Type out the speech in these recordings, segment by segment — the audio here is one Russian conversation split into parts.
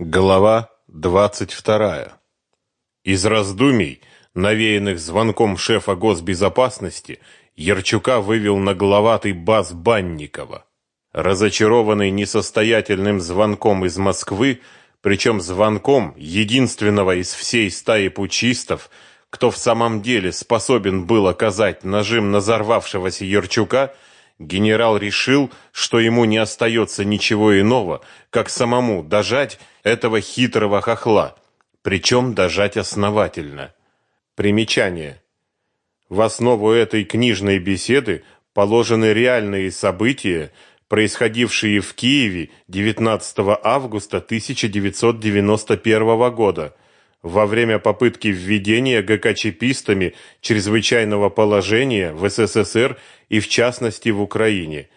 Глава 22. Из раздумий, навеянных звонком шефа госбезопасности, Ярчука вывел нагловатый бас Банникова. Разочарованный несостоятельным звонком из Москвы, причем звонком единственного из всей стаи пучистов, кто в самом деле способен был оказать нажим на взорвавшегося Ярчука, генерал решил, что ему не остается ничего иного, как самому дожать этого хитрого хохла, причем дожать основательно. Примечание. В основу этой книжной беседы положены реальные события, происходившие в Киеве 19 августа 1991 года во время попытки введения ГКЧПистами чрезвычайного положения в СССР и в частности в Украине.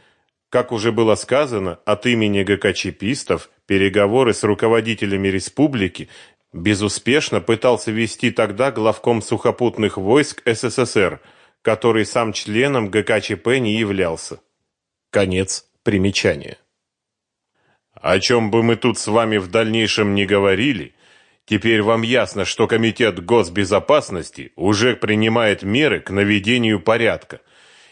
Как уже было сказано, от имени ГКЧПистов переговоры с руководителями республики безуспешно пытался вести тогда главком сухопутных войск СССР, который сам членом ГКЧП не являлся. Конец примечания. О чем бы мы тут с вами в дальнейшем не говорили, теперь вам ясно, что Комитет госбезопасности уже принимает меры к наведению порядка,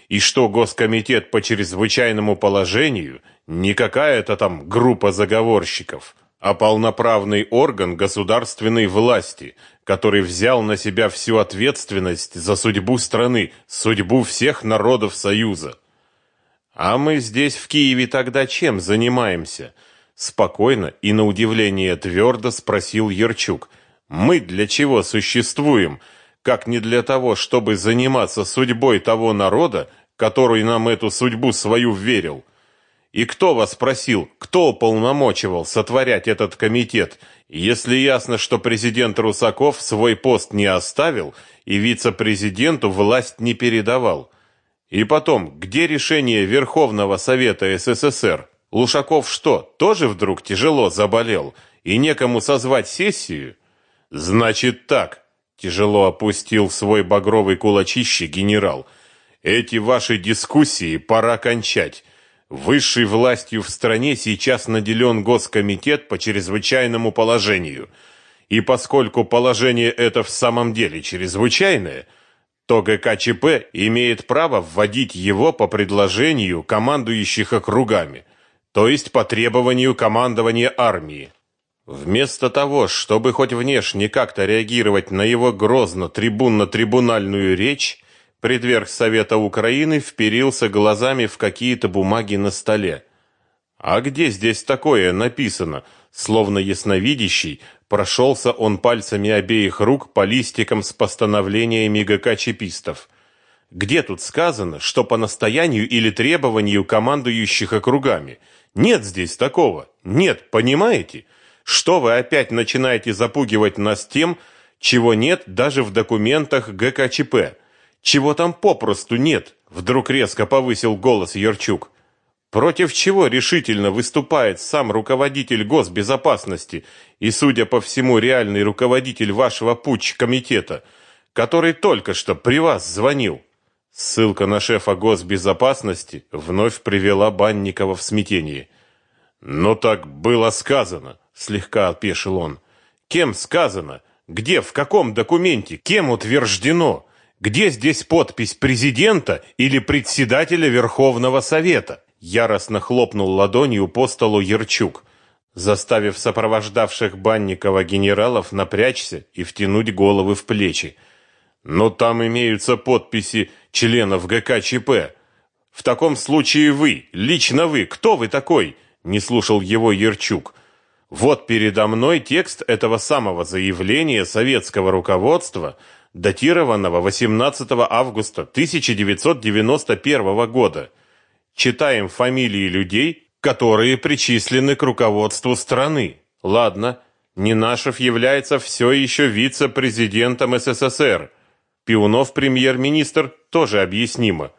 и что Госкомитет по чрезвычайному положению не какая-то там группа заговорщиков, а полноправный орган государственной власти, который взял на себя всю ответственность за судьбу страны, судьбу всех народов Союза. А мы здесь в Киеве тогда чем занимаемся? Спокойно и на удивление твердо спросил Ерчук. Мы для чего существуем? Как не для того, чтобы заниматься судьбой того народа, который нам эту судьбу свою верил? И кто вас просил, кто полномочивал сотворять этот комитет, если ясно, что президент Русаков свой пост не оставил и вице-президенту власть не передавал? И потом, где решение Верховного Совета СССР? Лушаков что, тоже вдруг тяжело заболел и некому созвать сессию? Значит так, тяжело опустил свой багровый кулачище генерал. Эти ваши дискуссии пора кончать. Высшей властью в стране сейчас наделен Госкомитет по чрезвычайному положению. И поскольку положение это в самом деле чрезвычайное – то ГКЧП имеет право вводить его по предложению командующих округами, то есть по требованию командования армии. Вместо того, чтобы хоть внешне как-то реагировать на его грозно трибунно-трибунальную речь, предверг Совета Украины вперился глазами в какие-то бумаги на столе. А где здесь такое написано? Словно ясновидящий, Прошелся он пальцами обеих рук по листикам с постановлениями ГК чипистов. Где тут сказано, что по настоянию или требованию командующих округами? Нет здесь такого. Нет, понимаете? Что вы опять начинаете запугивать нас тем, чего нет даже в документах ГКЧП? Чего там попросту нет? Вдруг резко повысил голос Ярчук. Против чего решительно выступает сам руководитель госбезопасности и, судя по всему, реальный руководитель вашего путч-комитета, который только что при вас звонил? Ссылка на шефа госбезопасности вновь привела Банникова в смятение. «Но так было сказано», — слегка опешил он. «Кем сказано? Где, в каком документе? Кем утверждено? Где здесь подпись президента или председателя Верховного Совета?» Яростно хлопнул ладонью по столу Ерчук, заставив сопровождавших Банникова генералов напрячься и втянуть головы в плечи. Но там имеются подписи членов ГКЧП. В таком случае вы, лично вы, кто вы такой? Не слушал его Ерчук. Вот передо мной текст этого самого заявления советского руководства, датированного 18 августа 1991 года читаем фамилии людей, которые причислены к руководству страны. Ладно, Нинашев является все еще вице-президентом СССР. Пиунов премьер-министр тоже объяснимо.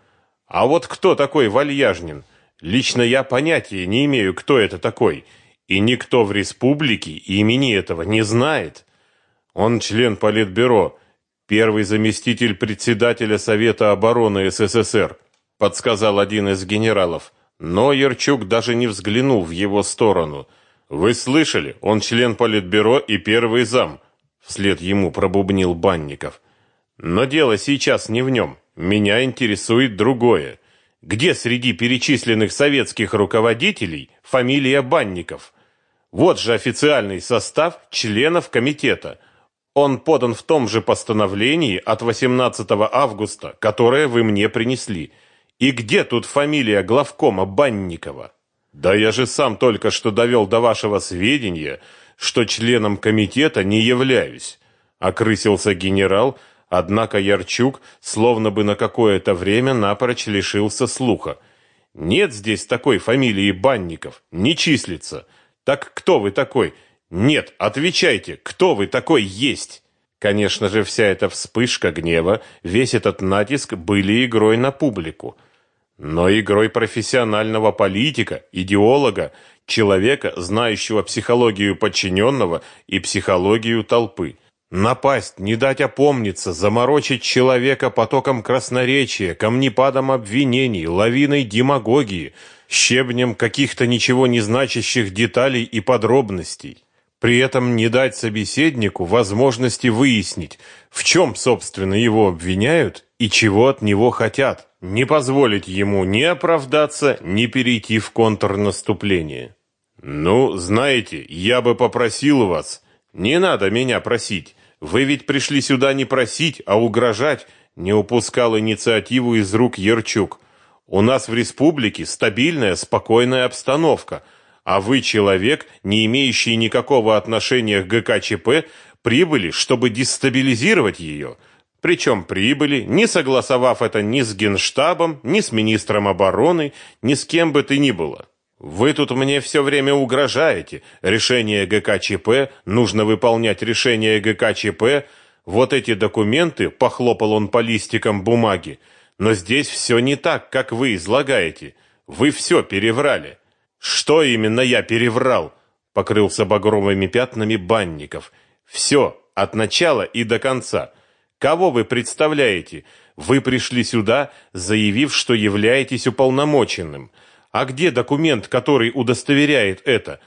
А вот кто такой Вальяжнин? Лично я понятия не имею, кто это такой, и никто в республике имени этого не знает. Он член Политбюро, первый заместитель председателя Совета обороны СССР подсказал один из генералов. Но Ерчук даже не взглянул в его сторону. Вы слышали? Он член политбюро и первый зам, вслед ему пробубнил Банников. Но дело сейчас не в нем. Меня интересует другое. Где среди перечисленных советских руководителей фамилия Банников? Вот же официальный состав членов комитета. Он подан в том же постановлении от 18 августа, которое вы мне принесли. И где тут фамилия главкома Банникова? Да я же сам только что довел до вашего сведения, что членом комитета не являюсь, окрысился генерал, однако Ярчук словно бы на какое-то время напрочь лишился слуха. Нет здесь такой фамилии Банников, не числится. Так кто вы такой? Нет, отвечайте, кто вы такой есть? Конечно же, вся эта вспышка гнева, весь этот натиск были игрой на публику но игрой профессионального политика, идеолога, человека, знающего психологию подчиненного и психологию толпы. Напасть, не дать опомниться, заморочить человека потоком красноречия, камнепадом обвинений, лавиной демагогии, щебнем каких-то ничего не значащих деталей и подробностей. При этом не дать собеседнику возможности выяснить, в чем, собственно, его обвиняют и чего от него хотят не позволить ему ни оправдаться, ни перейти в контрнаступление. Ну, знаете, я бы попросил вас, не надо меня просить. Вы ведь пришли сюда не просить, а угрожать, не упускал инициативу из рук Ерчук. У нас в республике стабильная, спокойная обстановка, а вы человек, не имеющий никакого отношения к ГКЧП, прибыли, чтобы дестабилизировать ее – причем прибыли, не согласовав это ни с Генштабом, ни с министром обороны, ни с кем бы то ни было. Вы тут мне все время угрожаете. Решение ГКЧП, нужно выполнять решение ГКЧП. Вот эти документы, похлопал он по листикам бумаги. Но здесь все не так, как вы излагаете. Вы все переврали. Что именно я переврал? Покрылся багровыми пятнами банников. Все, от начала и до конца. Кого вы представляете? Вы пришли сюда, заявив, что являетесь уполномоченным. А где документ, который удостоверяет это?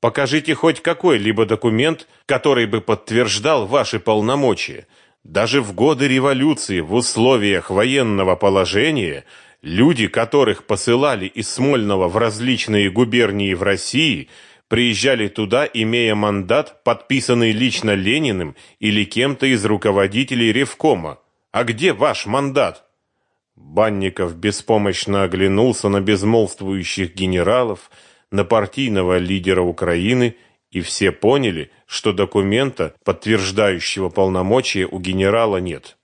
Покажите хоть какой-либо документ, который бы подтверждал ваши полномочия. Даже в годы революции, в условиях военного положения, люди, которых посылали из Смольного в различные губернии в России – приезжали туда, имея мандат, подписанный лично Лениным или кем-то из руководителей Ревкома. А где ваш мандат? Банников беспомощно оглянулся на безмолвствующих генералов, на партийного лидера Украины, и все поняли, что документа, подтверждающего полномочия, у генерала нет.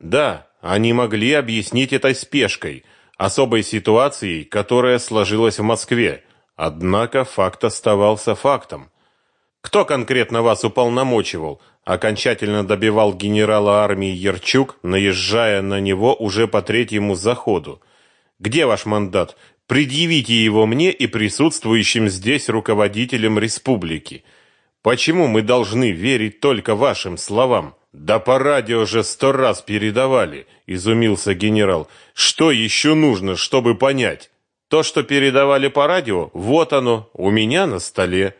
Да, они могли объяснить это спешкой, особой ситуацией, которая сложилась в Москве, Однако факт оставался фактом. Кто конкретно вас уполномочивал? Окончательно добивал генерала армии Ерчук, наезжая на него уже по третьему заходу. Где ваш мандат? Предъявите его мне и присутствующим здесь руководителям республики. Почему мы должны верить только вашим словам? Да по радио же сто раз передавали, изумился генерал. Что еще нужно, чтобы понять? То, что передавали по радио, вот оно, у меня на столе.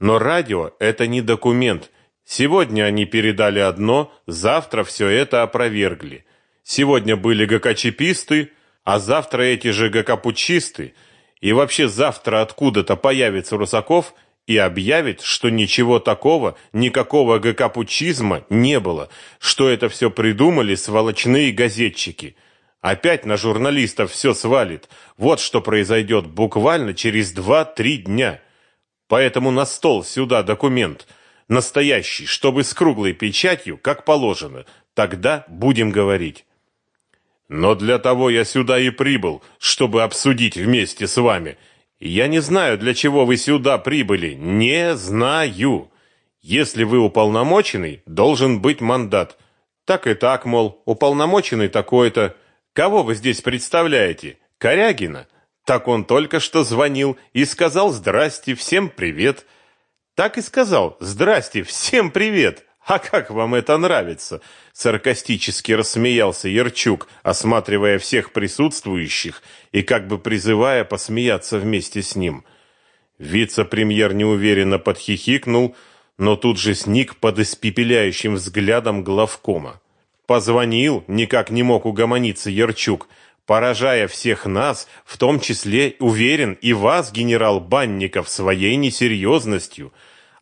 Но радио это не документ. Сегодня они передали одно, завтра все это опровергли. Сегодня были ГКЧПисты, а завтра эти же ГКПучисты, и вообще завтра откуда-то появится Русаков и объявит, что ничего такого, никакого ГКПучизма не было, что это все придумали сволочные газетчики – Опять на журналистов все свалит. Вот что произойдет буквально через два-три дня. Поэтому на стол сюда документ. Настоящий, чтобы с круглой печатью, как положено. Тогда будем говорить. Но для того я сюда и прибыл, чтобы обсудить вместе с вами. Я не знаю, для чего вы сюда прибыли. Не знаю. Если вы уполномоченный, должен быть мандат. Так и так, мол, уполномоченный такой-то. Кого вы здесь представляете? Корягина? Так он только что звонил и сказал «Здрасте, всем привет». Так и сказал «Здрасте, всем привет». А как вам это нравится? Саркастически рассмеялся Ерчук, осматривая всех присутствующих и как бы призывая посмеяться вместе с ним. Вице-премьер неуверенно подхихикнул, но тут же сник под испепеляющим взглядом главкома. Позвонил, никак не мог угомониться Ярчук, поражая всех нас, в том числе, уверен, и вас, генерал Банников, своей несерьезностью.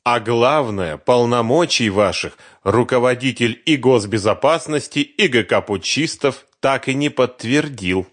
А главное, полномочий ваших руководитель и госбезопасности, и ГК Путчистов так и не подтвердил.